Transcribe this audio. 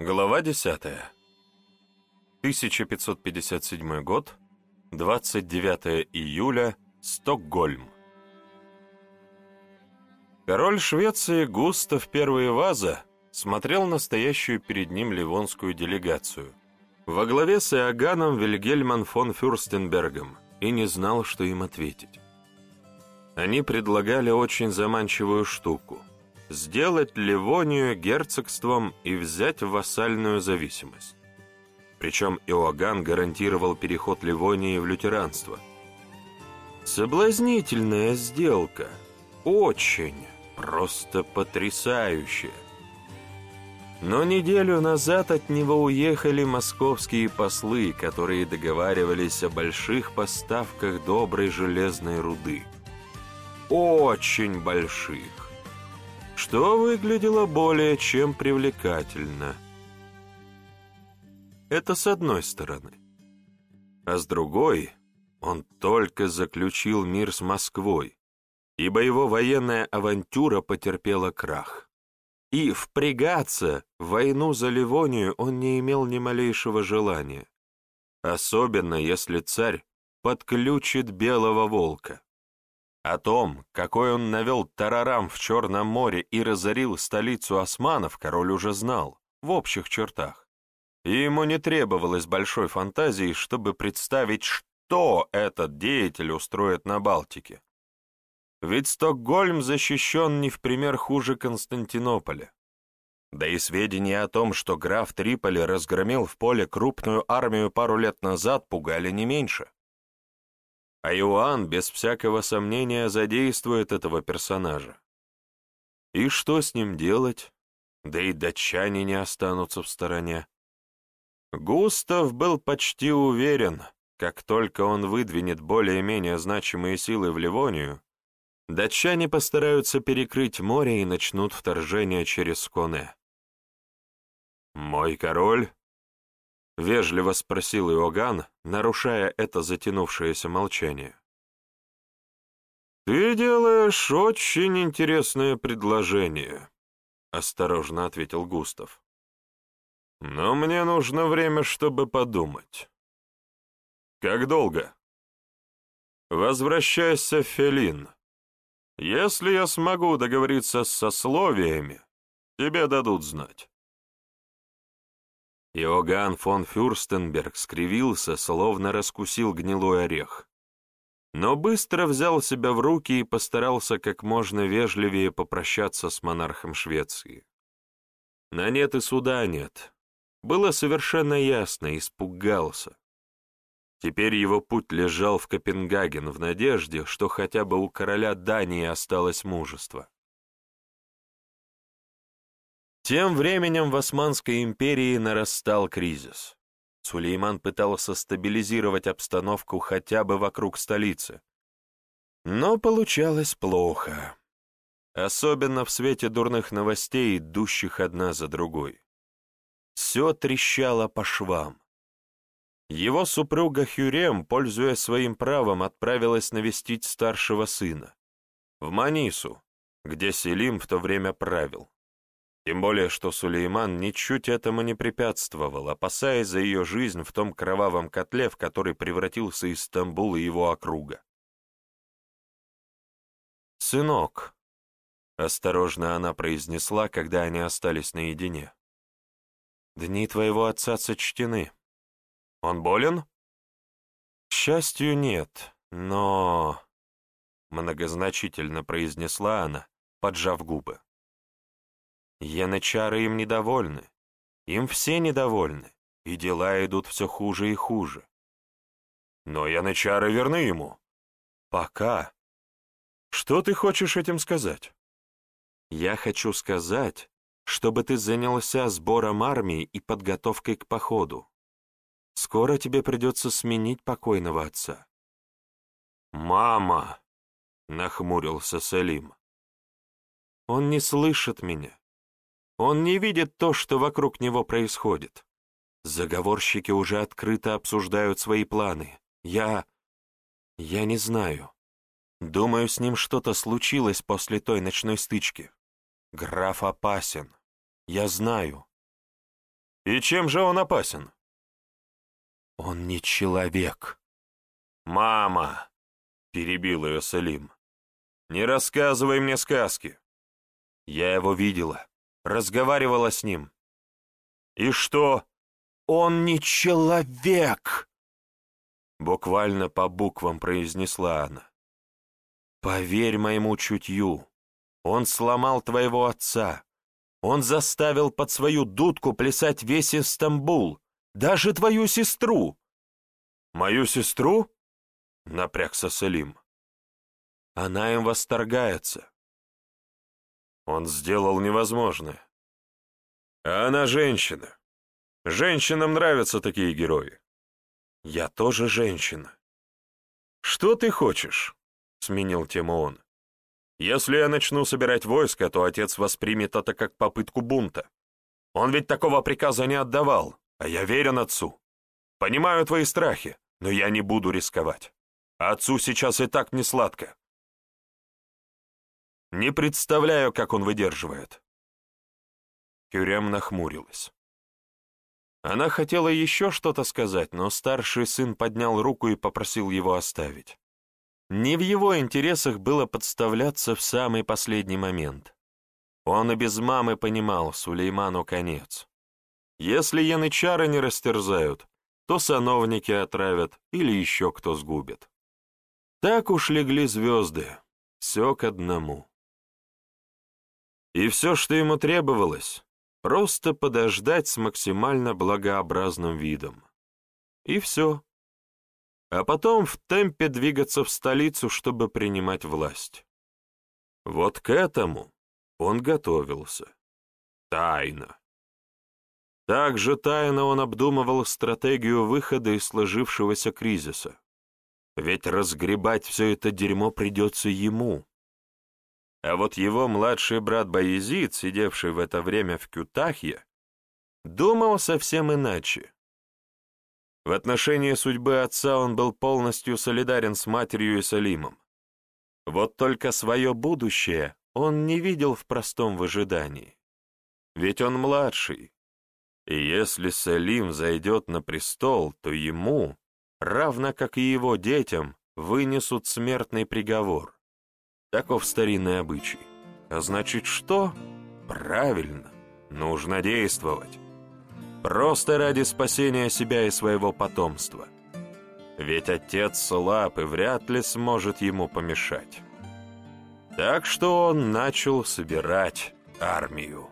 Глава 10. 1557 год, 29 июля, Стокгольм. Король Швеции Густав I Ваза смотрел настоящую перед ним ливонскую делегацию во главе с Иоганном Вильгельман фон Фюрстенбергом и не знал, что им ответить. Они предлагали очень заманчивую штуку — сделать Ливонию герцогством и взять вассальную зависимость. Причем Иоганн гарантировал переход Ливонии в лютеранство. Соблазнительная сделка. Очень, просто потрясающая. Но неделю назад от него уехали московские послы, которые договаривались о больших поставках доброй железной руды. Очень больших что выглядело более чем привлекательно. Это с одной стороны. А с другой, он только заключил мир с Москвой, ибо его военная авантюра потерпела крах. И впрягаться в войну за Ливонию он не имел ни малейшего желания, особенно если царь подключит белого волка. О том, какой он навел тарарам в Черном море и разорил столицу османов, король уже знал, в общих чертах. И ему не требовалось большой фантазии, чтобы представить, что этот деятель устроит на Балтике. Ведь Стокгольм защищен не в пример хуже Константинополя. Да и сведения о том, что граф Триполи разгромил в поле крупную армию пару лет назад, пугали не меньше. А Иоанн без всякого сомнения задействует этого персонажа. И что с ним делать? Да и датчане не останутся в стороне. Густав был почти уверен, как только он выдвинет более-менее значимые силы в Ливонию, датчане постараются перекрыть море и начнут вторжение через Коне. «Мой король — вежливо спросил Иоганн, нарушая это затянувшееся молчание. «Ты делаешь очень интересное предложение», — осторожно ответил Густав. «Но мне нужно время, чтобы подумать». «Как долго?» «Возвращайся Фелин. Если я смогу договориться с сословиями, тебе дадут знать». Иоганн фон Фюрстенберг скривился, словно раскусил гнилой орех. Но быстро взял себя в руки и постарался как можно вежливее попрощаться с монархом Швеции. На нет и суда нет. Было совершенно ясно, испугался. Теперь его путь лежал в Копенгаген в надежде, что хотя бы у короля Дании осталось мужество. Тем временем в Османской империи нарастал кризис. Сулейман пытался стабилизировать обстановку хотя бы вокруг столицы. Но получалось плохо. Особенно в свете дурных новостей, идущих одна за другой. Все трещало по швам. Его супруга Хюрем, пользуясь своим правом, отправилась навестить старшего сына, в Манису, где Селим в то время правил. Тем более, что Сулейман ничуть этому не препятствовал, опасаясь за ее жизнь в том кровавом котле, в который превратился Истамбул и его округа. «Сынок», — осторожно она произнесла, когда они остались наедине, — «дни твоего отца сочтены. Он болен?» «К счастью, нет, но...» — многозначительно произнесла она, поджав губы. Янычары им недовольны. Им все недовольны, и дела идут все хуже и хуже. Но янычары верны ему. Пока. Что ты хочешь этим сказать? Я хочу сказать, чтобы ты занялся сбором армии и подготовкой к походу. Скоро тебе придется сменить покойного отца. «Мама!» — нахмурился Салим. «Он не слышит меня. Он не видит то, что вокруг него происходит. Заговорщики уже открыто обсуждают свои планы. Я... я не знаю. Думаю, с ним что-то случилось после той ночной стычки. Граф опасен. Я знаю. И чем же он опасен? Он не человек. Мама, перебил ее Салим, не рассказывай мне сказки. Я его видела, разговаривала с ним. И что? Он не человек! Буквально по буквам произнесла она. Поверь моему чутью, он сломал твоего отца. Он заставил под свою дудку плясать весь Истамбул, даже твою сестру. Мою сестру? Напрягся Салим. Она им восторгается. Он сделал невозможное. А она женщина. Женщинам нравятся такие герои. Я тоже женщина. Что ты хочешь? Сменил тему он. Если я начну собирать войско, то отец воспримет это как попытку бунта. Он ведь такого приказа не отдавал, а я верен отцу. Понимаю твои страхи, но я не буду рисковать. Отцу сейчас и так не сладко. Не представляю, как он выдерживает. Кюрем нахмурилась. Она хотела еще что-то сказать, но старший сын поднял руку и попросил его оставить. Не в его интересах было подставляться в самый последний момент. Он и без мамы понимал, Сулейману конец. Если янычары не растерзают, то сановники отравят или еще кто сгубит. Так уж легли звезды, все к одному. И все, что ему требовалось, просто подождать с максимально благообразным видом. И все а потом в темпе двигаться в столицу, чтобы принимать власть. Вот к этому он готовился. Тайно. Также тайно он обдумывал стратегию выхода из сложившегося кризиса. Ведь разгребать все это дерьмо придется ему. А вот его младший брат Боязид, сидевший в это время в Кютахье, думал совсем иначе. В отношении судьбы отца он был полностью солидарен с матерью и Салимом. Вот только свое будущее он не видел в простом выжидании. Ведь он младший. И если Салим зайдет на престол, то ему, равно как и его детям, вынесут смертный приговор. Таков старинный обычай. А значит что? Правильно, нужно действовать просто ради спасения себя и своего потомства. Ведь отец слаб и вряд ли сможет ему помешать. Так что он начал собирать армию.